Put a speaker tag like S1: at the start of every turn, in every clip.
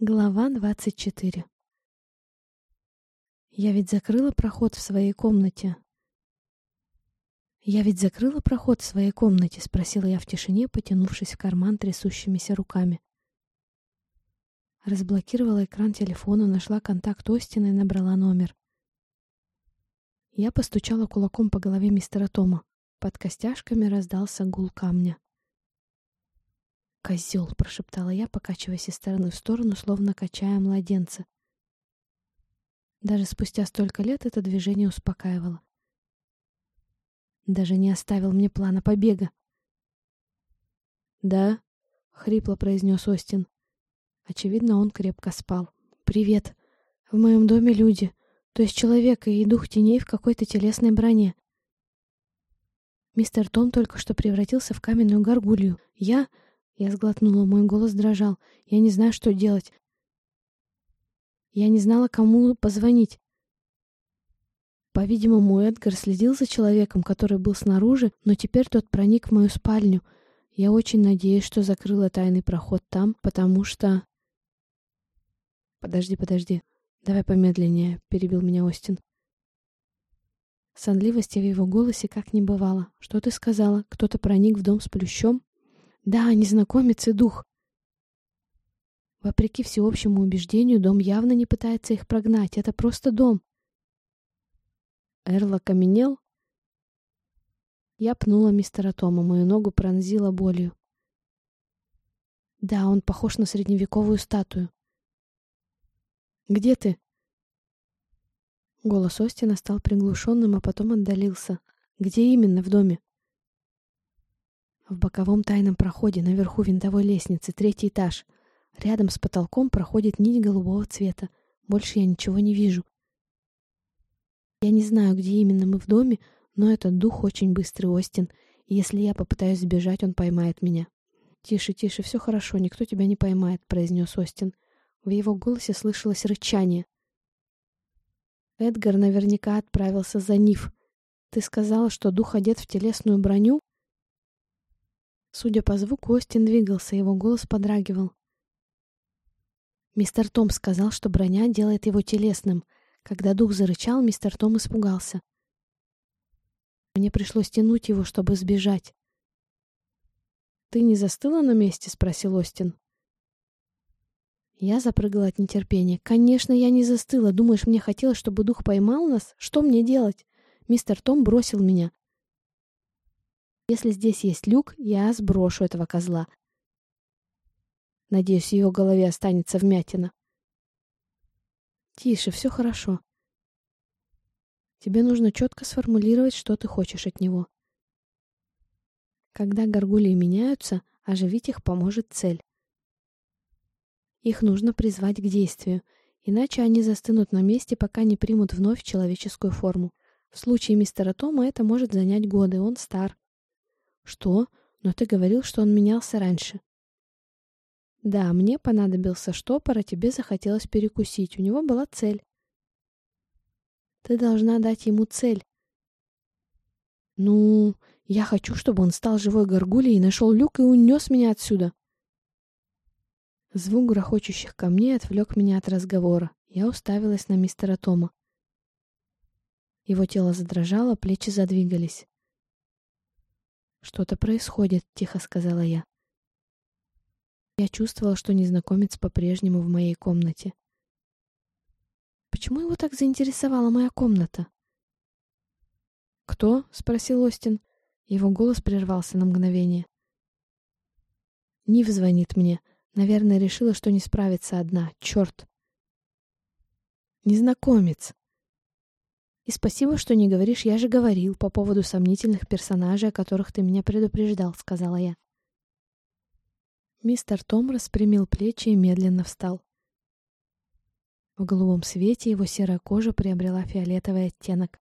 S1: Глава двадцать четыре Я ведь закрыла проход в своей комнате. Я ведь закрыла проход в своей комнате, спросила я в тишине, потянувшись в карман трясущимися руками. Разблокировала экран телефона, нашла контакт Остина и набрала номер. Я постучала кулаком по голове мистера Тома. Под костяшками раздался гул камня. «Козел!» — прошептала я, покачиваясь из стороны в сторону, словно качая младенца. Даже спустя столько лет это движение успокаивало. Даже не оставил мне плана побега. «Да», — хрипло произнес Остин. Очевидно, он крепко спал. «Привет. В моем доме люди, то есть человек и дух теней в какой-то телесной броне. Мистер Том только что превратился в каменную горгулью. Я...» Я сглотнула, мой голос дрожал. Я не знаю, что делать. Я не знала, кому позвонить. По-видимому, Эдгар следил за человеком, который был снаружи, но теперь тот проник в мою спальню. Я очень надеюсь, что закрыла тайный проход там, потому что... Подожди, подожди. Давай помедленнее, перебил меня Остин. Сонливости в его голосе как не бывало. Что ты сказала? Кто-то проник в дом с плющом? Да, незнакомец и дух. Вопреки всеобщему убеждению, дом явно не пытается их прогнать. Это просто дом. Эрл окаменел. Я пнула мистера Тома. Мою ногу пронзила болью. Да, он похож на средневековую статую. «Где ты?» Голос Остина стал приглушенным, а потом отдалился. «Где именно в доме?» В боковом тайном проходе наверху винтовой лестницы, третий этаж. Рядом с потолком проходит нить голубого цвета. Больше я ничего не вижу. Я не знаю, где именно мы в доме, но этот дух очень быстрый, Остин, и если я попытаюсь сбежать, он поймает меня. «Тише, тише, все хорошо, никто тебя не поймает», — произнес Остин. В его голосе слышалось рычание. Эдгар наверняка отправился за Ниф. Ты сказала, что дух одет в телесную броню? Судя по звуку, Остин двигался, его голос подрагивал. Мистер Том сказал, что броня делает его телесным. Когда дух зарычал, мистер Том испугался. Мне пришлось тянуть его, чтобы сбежать. «Ты не застыла на месте?» — спросил Остин. Я запрыгала от нетерпения. «Конечно, я не застыла. Думаешь, мне хотелось, чтобы дух поймал нас? Что мне делать?» Мистер Том бросил меня. Если здесь есть люк, я сброшу этого козла. Надеюсь, в его голове останется вмятина. Тише, все хорошо. Тебе нужно четко сформулировать, что ты хочешь от него. Когда горгулии меняются, оживить их поможет цель. Их нужно призвать к действию, иначе они застынут на месте, пока не примут вновь человеческую форму. В случае мистера Тома это может занять годы, он стар. Что? Но ты говорил, что он менялся раньше. Да, мне понадобился штопор, а тебе захотелось перекусить. У него была цель. Ты должна дать ему цель. Ну, я хочу, чтобы он стал живой горгулей и нашел люк и унес меня отсюда. Звук грохочущих камней отвлек меня от разговора. Я уставилась на мистера Тома. Его тело задрожало, плечи задвигались. «Что-то происходит», — тихо сказала я. Я чувствовала, что незнакомец по-прежнему в моей комнате. Почему его так заинтересовала моя комната? «Кто?» — спросил Остин. Его голос прервался на мгновение. Нив звонит мне. Наверное, решила, что не справится одна. Черт. Незнакомец. И спасибо, что не говоришь, я же говорил по поводу сомнительных персонажей, о которых ты меня предупреждал, сказала я. Мистер Том распрямил плечи и медленно встал. В голубом свете его серая кожа приобрела фиолетовый оттенок.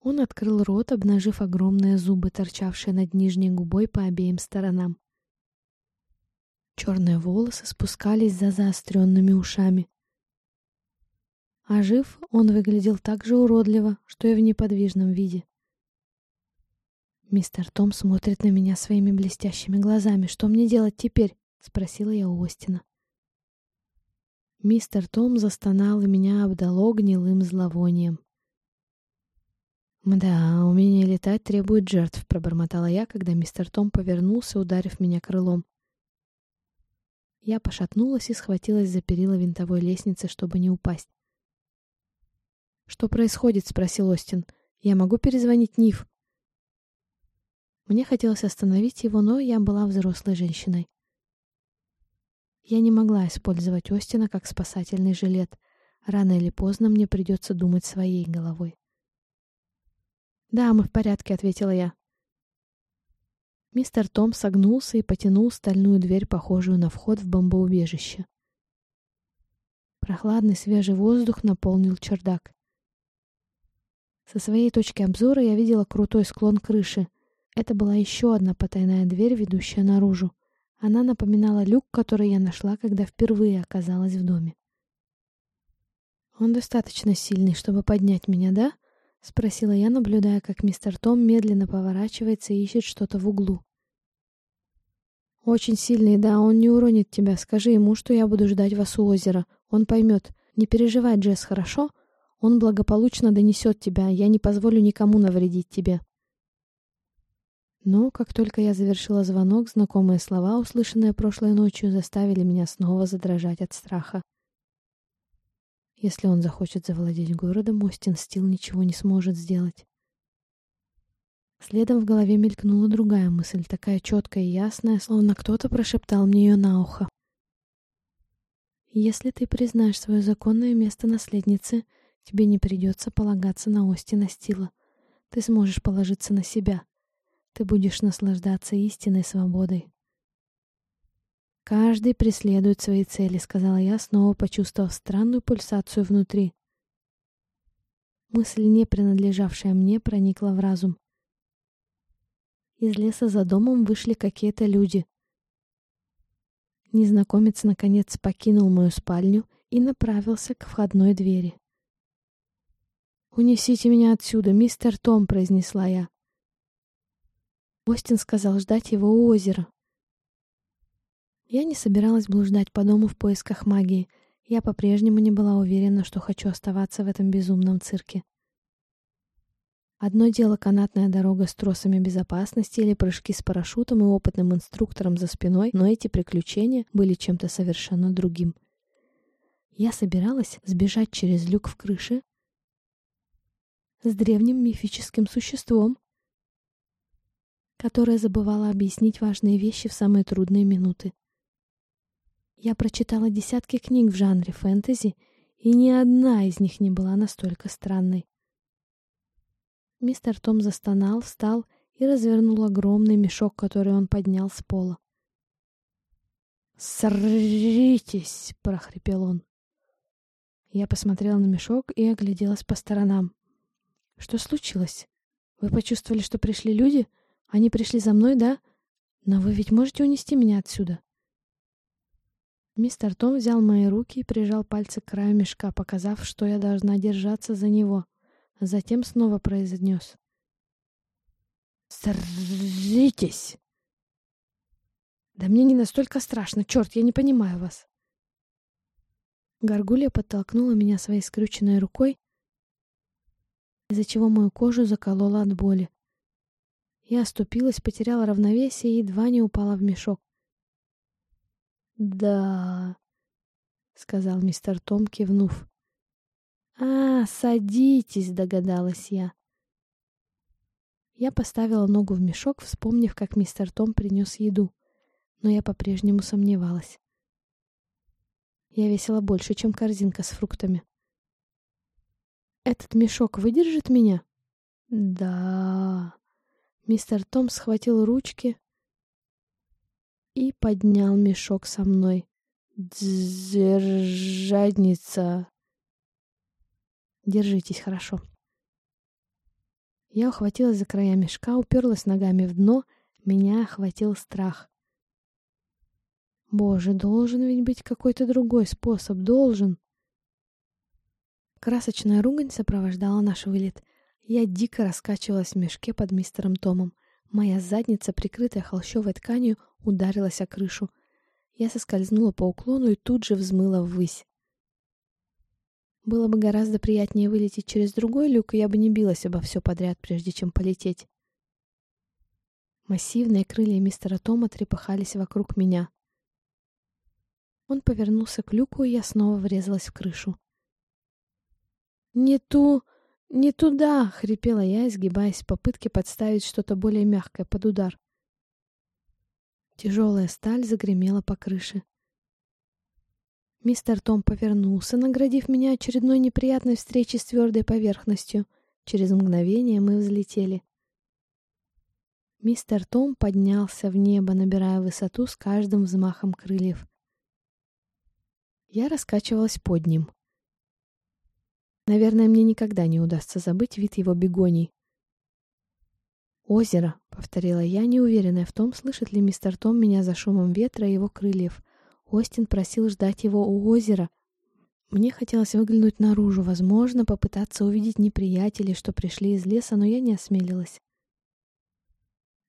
S1: Он открыл рот, обнажив огромные зубы, торчавшие над нижней губой по обеим сторонам. Черные волосы спускались за заостренными ушами. А жив он выглядел так же уродливо, что и в неподвижном виде. «Мистер Том смотрит на меня своими блестящими глазами. Что мне делать теперь?» — спросила я у Остина. Мистер Том застонал, и меня обдало гнилым зловонием. «Да, умение летать требует жертв», — пробормотала я, когда мистер Том повернулся, ударив меня крылом. Я пошатнулась и схватилась за перила винтовой лестницы, чтобы не упасть. «Что происходит?» — спросил Остин. «Я могу перезвонить Ниф?» Мне хотелось остановить его, но я была взрослой женщиной. Я не могла использовать Остина как спасательный жилет. Рано или поздно мне придется думать своей головой. «Да, мы в порядке», — ответила я. Мистер Том согнулся и потянул стальную дверь, похожую на вход в бомбоубежище. Прохладный свежий воздух наполнил чердак. Со своей точки обзора я видела крутой склон крыши. Это была еще одна потайная дверь, ведущая наружу. Она напоминала люк, который я нашла, когда впервые оказалась в доме. «Он достаточно сильный, чтобы поднять меня, да?» — спросила я, наблюдая, как мистер Том медленно поворачивается и ищет что-то в углу. «Очень сильный, да, он не уронит тебя. Скажи ему, что я буду ждать вас у озера. Он поймет. Не переживай, Джесс, хорошо? Он благополучно донесет тебя. Я не позволю никому навредить тебе». Но как только я завершила звонок, знакомые слова, услышанные прошлой ночью, заставили меня снова задрожать от страха. Если он захочет завладеть городом, Остин Стил ничего не сможет сделать. Следом в голове мелькнула другая мысль, такая четкая и ясная, словно кто-то прошептал мне ее на ухо. «Если ты признаешь свое законное место наследницы, тебе не придется полагаться на Остина Стила. Ты сможешь положиться на себя. Ты будешь наслаждаться истинной свободой». «Каждый преследует свои цели», — сказала я, снова почувствовав странную пульсацию внутри. Мысль, не принадлежавшая мне, проникла в разум. Из леса за домом вышли какие-то люди. Незнакомец, наконец, покинул мою спальню и направился к входной двери. «Унесите меня отсюда, мистер Том», — произнесла я. Остин сказал ждать его у озера. Я не собиралась блуждать по дому в поисках магии. Я по-прежнему не была уверена, что хочу оставаться в этом безумном цирке. Одно дело канатная дорога с тросами безопасности или прыжки с парашютом и опытным инструктором за спиной, но эти приключения были чем-то совершенно другим. Я собиралась сбежать через люк в крыше с древним мифическим существом, которое забывало объяснить важные вещи в самые трудные минуты. Я прочитала десятки книг в жанре фэнтези, и ни одна из них не была настолько странной. Мистер Том застонал, встал и развернул огромный мешок, который он поднял с пола. «Сритесь!» — прохрипел он. Я посмотрела на мешок и огляделась по сторонам. «Что случилось? Вы почувствовали, что пришли люди? Они пришли за мной, да? Но вы ведь можете унести меня отсюда?» Мистер Том взял мои руки и прижал пальцы к краю мешка, показав, что я должна держаться за него. Затем снова произнес. «Сритесь!» «Да мне не настолько страшно, черт, я не понимаю вас!» Горгулья подтолкнула меня своей скрюченной рукой, из-за чего мою кожу заколола от боли. Я оступилась, потеряла равновесие и едва не упала в мешок. «Да», — сказал мистер Том, кивнув. «А, садитесь», — догадалась я. Я поставила ногу в мешок, вспомнив, как мистер Том принес еду, но я по-прежнему сомневалась. Я весила больше, чем корзинка с фруктами. «Этот мешок выдержит меня?» «Да...» Мистер Том схватил ручки, и поднял мешок со мной. Держадница. Держитесь хорошо. Я ухватилась за края мешка, уперлась ногами в дно, меня охватил страх. Боже, должен ведь быть какой-то другой способ, должен. Красочная ругань сопровождала наш вылет. Я дико раскачивалась в мешке под мистером Томом. Моя задница, прикрытая холщовой тканью, ударилась о крышу. Я соскользнула по уклону и тут же взмыла ввысь. Было бы гораздо приятнее вылететь через другой люк, и я бы не билась обо все подряд, прежде чем полететь. Массивные крылья мистера Тома трепыхались вокруг меня. Он повернулся к люку, и я снова врезалась в крышу. «Не ту... не туда!» — хрипела я, изгибаясь в попытке подставить что-то более мягкое под удар. Тяжелая сталь загремела по крыше. Мистер Том повернулся, наградив меня очередной неприятной встречей с твердой поверхностью. Через мгновение мы взлетели. Мистер Том поднялся в небо, набирая высоту с каждым взмахом крыльев. Я раскачивалась под ним. Наверное, мне никогда не удастся забыть вид его бегоний. «Озеро», — повторила я, неуверенная в том, слышит ли мистер Том меня за шумом ветра и его крыльев. Остин просил ждать его у озера. Мне хотелось выглянуть наружу, возможно, попытаться увидеть неприятелей, что пришли из леса, но я не осмелилась.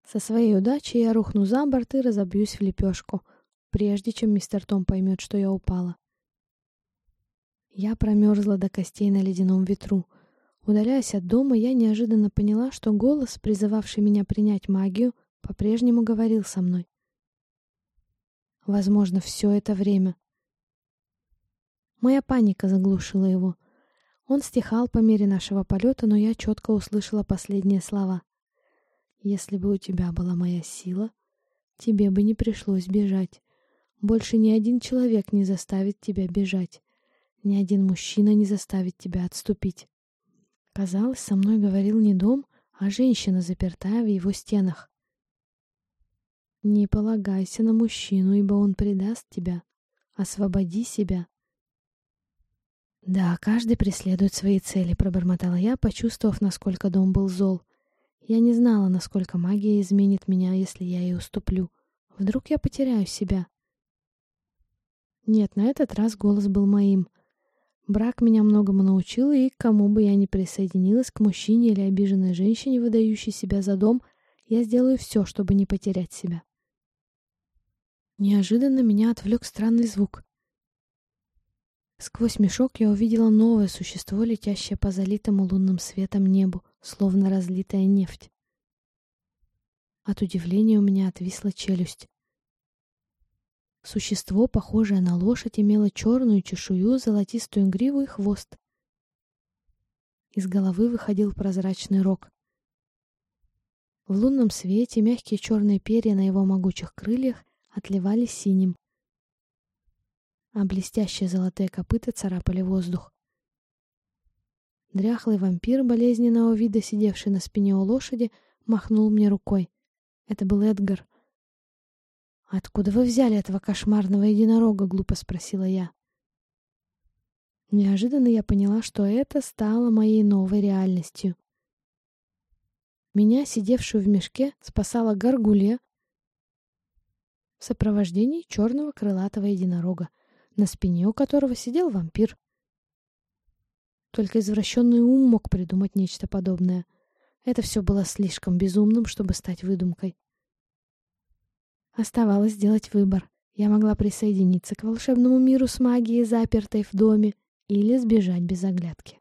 S1: Со своей удачей я рухну за борт и разобьюсь в лепешку, прежде чем мистер Том поймет, что я упала. Я промерзла до костей на ледяном ветру. Удаляясь от дома, я неожиданно поняла, что голос, призывавший меня принять магию, по-прежнему говорил со мной. Возможно, все это время. Моя паника заглушила его. Он стихал по мере нашего полета, но я четко услышала последние слова. Если бы у тебя была моя сила, тебе бы не пришлось бежать. Больше ни один человек не заставит тебя бежать. Ни один мужчина не заставит тебя отступить. Казалось, со мной говорил не дом, а женщина, запертая в его стенах. Не полагайся на мужчину, ибо он предаст тебя. Освободи себя. Да, каждый преследует свои цели, пробормотала я, почувствовав, насколько дом был зол. Я не знала, насколько магия изменит меня, если я ей уступлю. Вдруг я потеряю себя. Нет, на этот раз голос был моим. Брак меня многому научил, и кому бы я ни присоединилась, к мужчине или обиженной женщине, выдающей себя за дом, я сделаю все, чтобы не потерять себя. Неожиданно меня отвлек странный звук. Сквозь мешок я увидела новое существо, летящее по залитому лунным светом небу, словно разлитая нефть. От удивления у меня отвисла челюсть. Существо, похожее на лошадь, имело черную чешую, золотистую гриву и хвост. Из головы выходил прозрачный рог. В лунном свете мягкие черные перья на его могучих крыльях отливали синим а блестящие золотые копыта царапали воздух. Дряхлый вампир болезненного вида, сидевший на спине у лошади, махнул мне рукой. Это был Эдгар. «Откуда вы взяли этого кошмарного единорога?» — глупо спросила я. Неожиданно я поняла, что это стало моей новой реальностью. Меня, сидевшую в мешке, спасала горгулья в сопровождении черного крылатого единорога на спине у которого сидел вампир. Только извращенный ум мог придумать нечто подобное. Это все было слишком безумным, чтобы стать выдумкой. Оставалось сделать выбор. Я могла присоединиться к волшебному миру с магией, запертой в доме, или сбежать без оглядки.